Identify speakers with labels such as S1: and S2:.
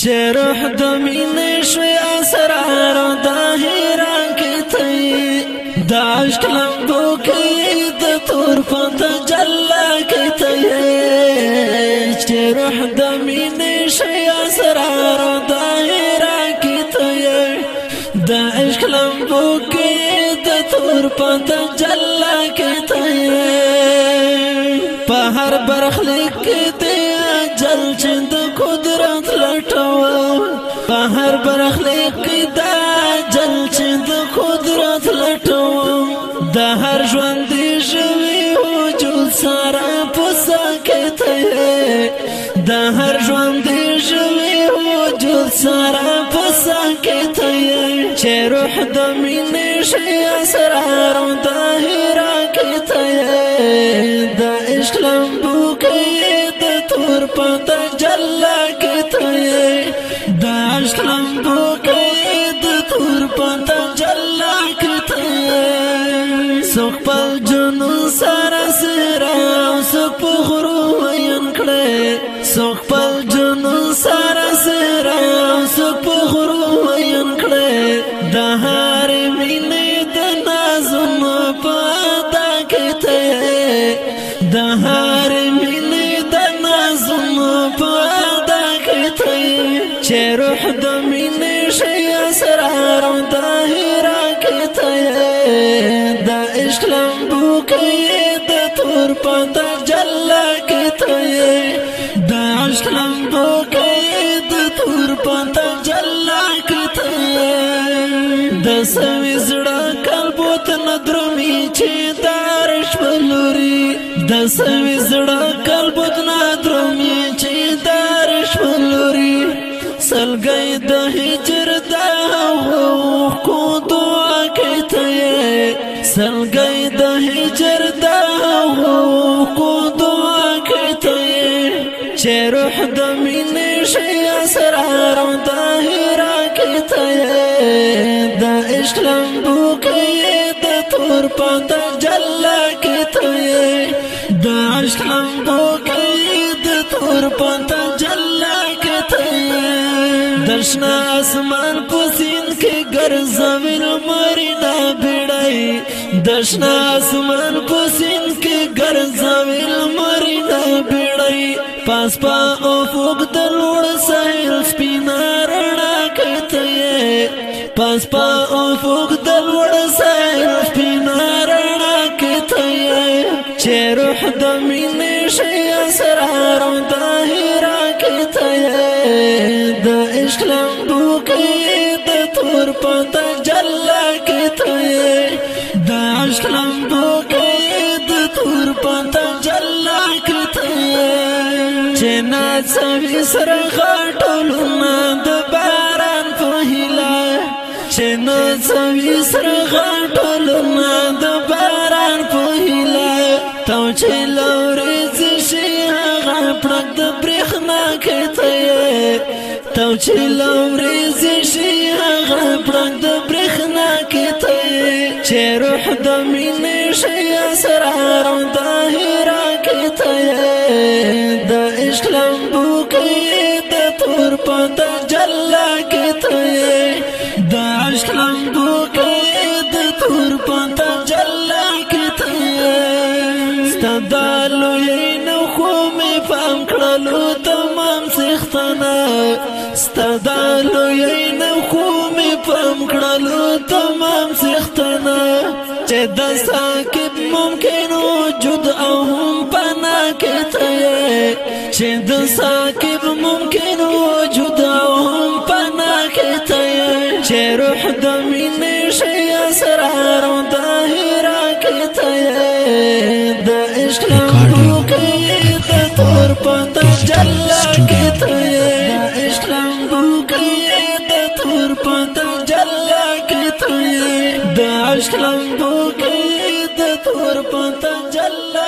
S1: چې روح د شوي اسرار د هیرا کې ته د لمبو کې د تور جلا کې ته چې روح د شوي اسرار د هیرا کې ته د لمبو کې د تور جلا کې ته په هر برخلیک جل چند اخلاق دا جنگ چې د قدرت لټوم د هر ژوند دی ژوي وجود سره په سکته د هر ژوند دی ژوي وجود سره په سکته چې روح د مینې شي اسرار او ظاهره کته د اسلام بوکې د تور پته دوکې د تور پتنګ جلا کته سو خپل جنون سره سره سو په غرو وین کړه سو خپل جنون سره سره سو په غرو وین کړه د هر مینې د نازم پتا کته د هر مینې د نازم پتا کته چې روح د قاهره کې ته دا عشق لمبو کې د تور پتا جلا کې ته دا عشق لمبو کې د تور پتا جلا کې ته د سوي زړه کلبوت ندرمي چې دارش ولوري د سوي زړه کلبوت سلګي د هجر دا کو دعا کوي چې روح د مینې شي اسرار او ظاهرا کوي د اسلام بو کوي د تور پد جلا کوي د اسلام بو کوي د تور پد جلا درشنا اسمان کو سین کے گرزویل مرینا بیڑائی درشنا اسمان کو سین کے گرزویل مرینا بیڑائی پاس پا افق دلوڑ ساحل سپینا رنا کتے پاس پا افق دلوڑ ساحل سپینا رنا کتے چه روح دمینی شیع سران شلم دوکه د تور پتنګ جلا کته چې ناڅوي سر غټولونه د باران په هیله چې ناڅوي سر غټولونه د باران په هیله تو چې لورې شي هغه پړک د برېښنا کته تو چې لورې شي هغه پړک د برېښنا کته شيروح روح د مینې شي اسرار او ظاهرا کې ته د عشق لمبو کې د تور پت جلا کې ته د عشق لمبو کې دا تور پت جلا کې ته ستدالو نو خو مې فهم تمام سختنا ستدالو نو خو مې فهم تمام د ساکب ممکن وجود او هم پنا کې ته چې د ساکب ممکن وجود او هم پنا کې ته چې روح د مینې شي اسرار او ظاهرا کې ته د عشق لوکي د تور په جلا کې ته شلنګو کې د تور په تجلا